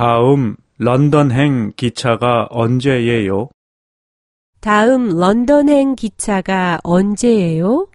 다음 런던행 기차가 언제예요? 다음 런던행 기차가 언제예요?